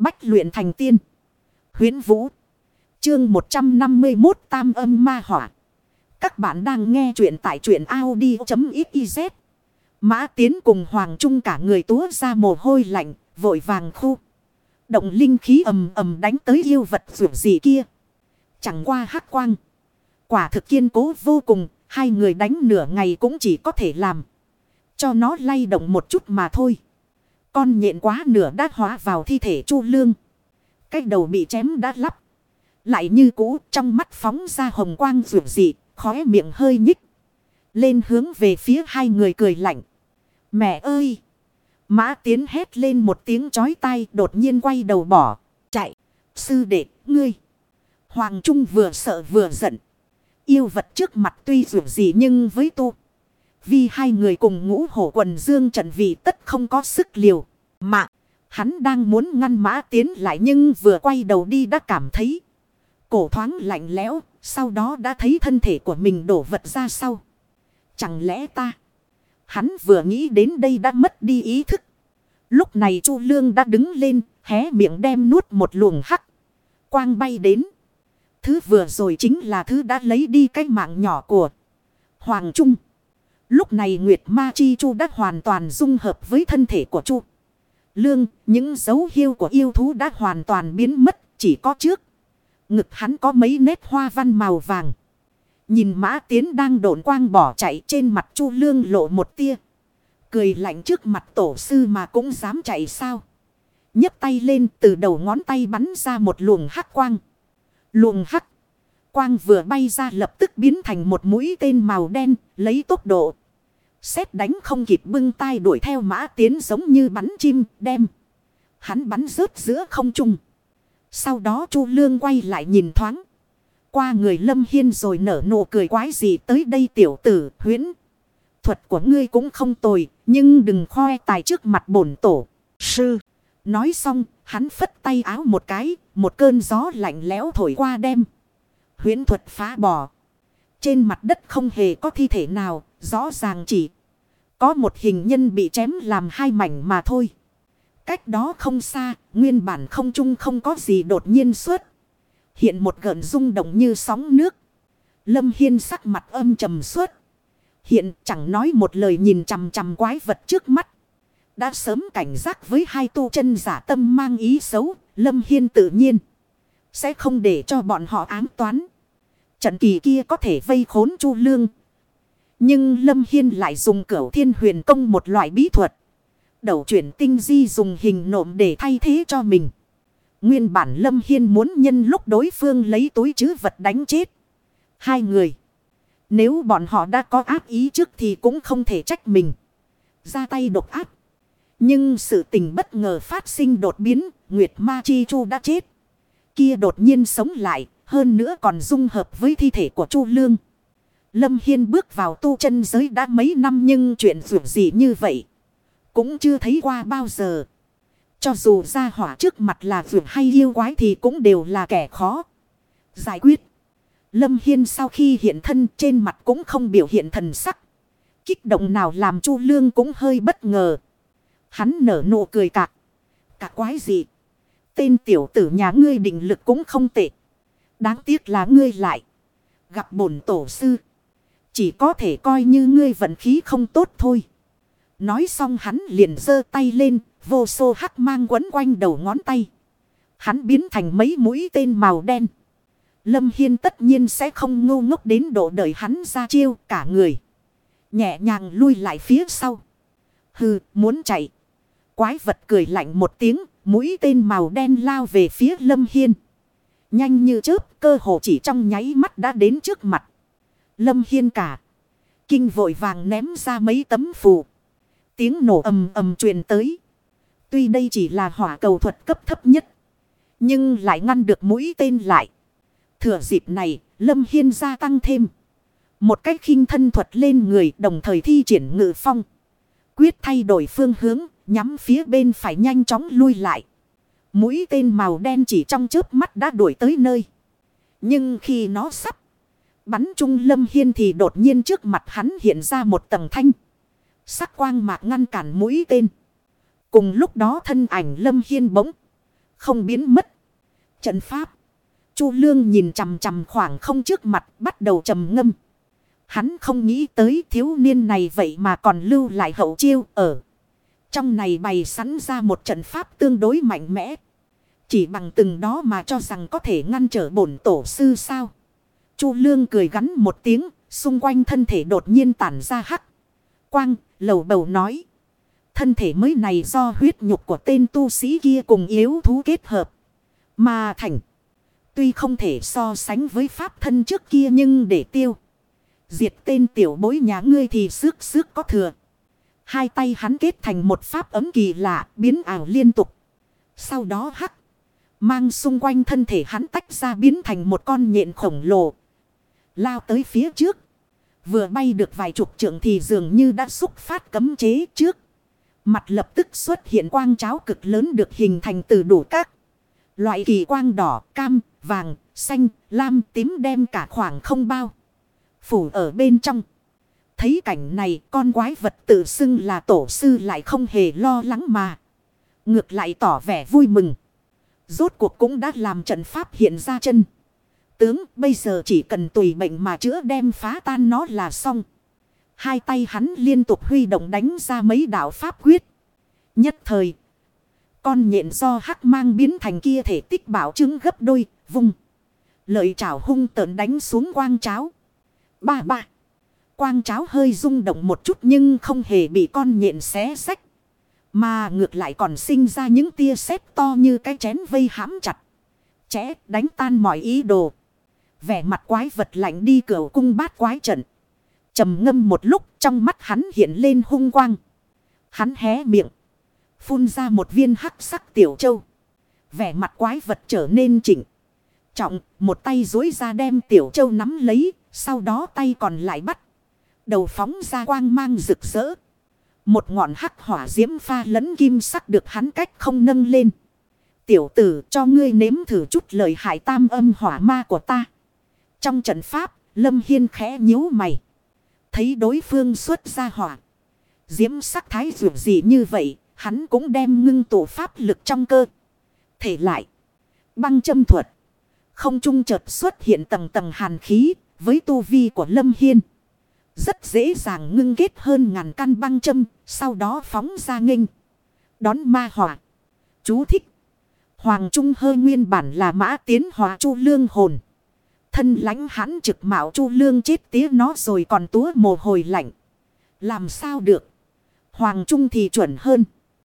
Bách luyện thành tiên. huyễn Vũ. Chương 151 Tam âm ma hỏa. Các bạn đang nghe truyện tại truyện Audi.xyz. Mã Tiến cùng Hoàng Trung cả người túa ra mồ hôi lạnh, vội vàng khu. Động linh khí ầm ầm đánh tới yêu vật rủ gì kia. Chẳng qua hắc quang. Quả thực kiên cố vô cùng, hai người đánh nửa ngày cũng chỉ có thể làm. Cho nó lay động một chút mà thôi. Con nhện quá nửa đã hóa vào thi thể chu lương. Cái đầu bị chém đã lắp. Lại như cũ trong mắt phóng ra hồng quang rượu dị, khóe miệng hơi nhích. Lên hướng về phía hai người cười lạnh. Mẹ ơi! Mã tiến hét lên một tiếng chói tai đột nhiên quay đầu bỏ. Chạy! Sư đệ, ngươi! Hoàng Trung vừa sợ vừa giận. Yêu vật trước mặt tuy rượu gì nhưng với tu. Vì hai người cùng ngũ hổ quần dương trận vị tất không có sức liều. Mà hắn đang muốn ngăn mã tiến lại nhưng vừa quay đầu đi đã cảm thấy. Cổ thoáng lạnh lẽo, sau đó đã thấy thân thể của mình đổ vật ra sau. Chẳng lẽ ta? Hắn vừa nghĩ đến đây đã mất đi ý thức. Lúc này Chu Lương đã đứng lên, hé miệng đem nuốt một luồng hắc. Quang bay đến. Thứ vừa rồi chính là thứ đã lấy đi cái mạng nhỏ của Hoàng Trung. Lúc này Nguyệt Ma Chi Chu đã hoàn toàn dung hợp với thân thể của Chu. Lương, những dấu hiệu của yêu thú đã hoàn toàn biến mất, chỉ có trước. Ngực hắn có mấy nét hoa văn màu vàng. Nhìn mã tiến đang độn quang bỏ chạy trên mặt Chu Lương lộ một tia. Cười lạnh trước mặt tổ sư mà cũng dám chạy sao. nhấc tay lên từ đầu ngón tay bắn ra một luồng hắc quang. Luồng hắc. Quang vừa bay ra lập tức biến thành một mũi tên màu đen, lấy tốc độ. Xét đánh không kịp bưng tay đuổi theo mã tiến giống như bắn chim, đem. Hắn bắn rớt giữa không trung. Sau đó Chu Lương quay lại nhìn thoáng. Qua người Lâm Hiên rồi nở nụ cười quái gì tới đây tiểu tử huyễn. Thuật của ngươi cũng không tồi, nhưng đừng khoe tài trước mặt bổn tổ. Sư. Nói xong, hắn phất tay áo một cái, một cơn gió lạnh lẽo thổi qua đem. Huyễn thuật phá bỏ. Trên mặt đất không hề có thi thể nào, rõ ràng chỉ có một hình nhân bị chém làm hai mảnh mà thôi. Cách đó không xa, nguyên bản không trung không có gì đột nhiên xuất. Hiện một gợn rung động như sóng nước. Lâm Hiên sắc mặt âm trầm suốt. Hiện chẳng nói một lời nhìn chằm chằm quái vật trước mắt. Đã sớm cảnh giác với hai tu chân giả tâm mang ý xấu, Lâm Hiên tự nhiên. Sẽ không để cho bọn họ ám toán. Trận kỳ kia có thể vây khốn chu lương. Nhưng Lâm Hiên lại dùng cửu thiên huyền công một loại bí thuật. Đầu chuyển tinh di dùng hình nộm để thay thế cho mình. Nguyên bản Lâm Hiên muốn nhân lúc đối phương lấy túi chứ vật đánh chết. Hai người. Nếu bọn họ đã có ác ý trước thì cũng không thể trách mình. Ra tay độc ác. Nhưng sự tình bất ngờ phát sinh đột biến, Nguyệt Ma Chi Chu đã chết. Kia đột nhiên sống lại, hơn nữa còn dung hợp với thi thể của Chu Lương. Lâm Hiên bước vào tu chân giới đã mấy năm nhưng chuyện dù gì như vậy. Cũng chưa thấy qua bao giờ. Cho dù ra hỏa trước mặt là vượt hay yêu quái thì cũng đều là kẻ khó. Giải quyết. Lâm Hiên sau khi hiện thân trên mặt cũng không biểu hiện thần sắc. Kích động nào làm Chu Lương cũng hơi bất ngờ. Hắn nở nụ cười cạc. Cả quái gì. Tên tiểu tử nhà ngươi định lực cũng không tệ. Đáng tiếc là ngươi lại. Gặp bổn tổ sư. Chỉ có thể coi như ngươi vận khí không tốt thôi. Nói xong hắn liền giơ tay lên. Vô số hắc mang quấn quanh đầu ngón tay. Hắn biến thành mấy mũi tên màu đen. Lâm Hiên tất nhiên sẽ không ngu ngốc đến độ đợi hắn ra chiêu cả người. Nhẹ nhàng lui lại phía sau. Hừ, muốn chạy. Quái vật cười lạnh một tiếng, mũi tên màu đen lao về phía Lâm Hiên. Nhanh như chớp, cơ hồ chỉ trong nháy mắt đã đến trước mặt. Lâm Hiên cả. Kinh vội vàng ném ra mấy tấm phù. Tiếng nổ ầm ầm truyền tới. Tuy đây chỉ là hỏa cầu thuật cấp thấp nhất. Nhưng lại ngăn được mũi tên lại. Thừa dịp này, Lâm Hiên gia tăng thêm. Một cách khinh thân thuật lên người đồng thời thi triển ngự phong. Quyết thay đổi phương hướng, nhắm phía bên phải nhanh chóng lui lại. Mũi tên màu đen chỉ trong chớp mắt đã đuổi tới nơi. Nhưng khi nó sắp bắn trung Lâm Hiên thì đột nhiên trước mặt hắn hiện ra một tầng thanh. Sắc quang mạc ngăn cản mũi tên. Cùng lúc đó thân ảnh Lâm Hiên bỗng không biến mất. Trận pháp. Chu Lương nhìn chằm chằm khoảng không trước mặt bắt đầu trầm ngâm. Hắn không nghĩ tới thiếu niên này vậy mà còn lưu lại hậu chiêu ở. Trong này bày sẵn ra một trận pháp tương đối mạnh mẽ. Chỉ bằng từng đó mà cho rằng có thể ngăn trở bổn tổ sư sao. Chu Lương cười gắn một tiếng, xung quanh thân thể đột nhiên tản ra hắc. Quang, lầu bầu nói. Thân thể mới này do huyết nhục của tên tu sĩ kia cùng yếu thú kết hợp. Mà thành. Tuy không thể so sánh với pháp thân trước kia nhưng để tiêu. Diệt tên tiểu bối nhà ngươi thì sức sức có thừa. Hai tay hắn kết thành một pháp ấm kỳ lạ biến ảo liên tục. Sau đó hắc. Mang xung quanh thân thể hắn tách ra biến thành một con nhện khổng lồ. Lao tới phía trước. Vừa bay được vài chục trượng thì dường như đã xúc phát cấm chế trước. Mặt lập tức xuất hiện quang cháo cực lớn được hình thành từ đủ các. Loại kỳ quang đỏ, cam, vàng, xanh, lam, tím đem cả khoảng không bao. Phủ ở bên trong. Thấy cảnh này con quái vật tự xưng là tổ sư lại không hề lo lắng mà. Ngược lại tỏ vẻ vui mừng. Rốt cuộc cũng đã làm trận pháp hiện ra chân. Tướng bây giờ chỉ cần tùy bệnh mà chữa đem phá tan nó là xong. Hai tay hắn liên tục huy động đánh ra mấy đạo pháp quyết. Nhất thời. Con nhện do hắc mang biến thành kia thể tích bảo chứng gấp đôi, vung. Lợi trảo hung tợn đánh xuống quang cháo. Ba ba. Quang cháo hơi rung động một chút nhưng không hề bị con nhện xé sách. Mà ngược lại còn sinh ra những tia sét to như cái chén vây hãm chặt. Chẽ đánh tan mọi ý đồ. Vẻ mặt quái vật lạnh đi cửa cung bát quái trận trầm ngâm một lúc trong mắt hắn hiện lên hung quang. Hắn hé miệng. Phun ra một viên hắc sắc tiểu châu. Vẻ mặt quái vật trở nên chỉnh. Trọng, một tay dối ra đem tiểu châu nắm lấy, sau đó tay còn lại bắt. Đầu phóng ra quang mang rực rỡ. Một ngọn hắc hỏa diễm pha lẫn kim sắc được hắn cách không nâng lên. Tiểu tử cho ngươi nếm thử chút lời hại tam âm hỏa ma của ta. Trong trận pháp, Lâm Hiên khẽ nhíu mày. Thấy đối phương xuất ra hỏa. Diễm sắc thái dù gì như vậy. Hắn cũng đem ngưng tụ pháp lực trong cơ. Thể lại. Băng châm thuật. Không trung chợt xuất hiện tầng tầng hàn khí. Với tu vi của Lâm Hiên. Rất dễ dàng ngưng kết hơn ngàn căn băng châm. Sau đó phóng ra nghênh. Đón ma hỏa. Chú thích. Hoàng Trung hơi nguyên bản là mã tiến hòa chu lương hồn. Thân lãnh hắn trực mạo chu lương chết tía nó rồi còn túa mồ hồi lạnh. Làm sao được. Hoàng Trung thì chuẩn hơn.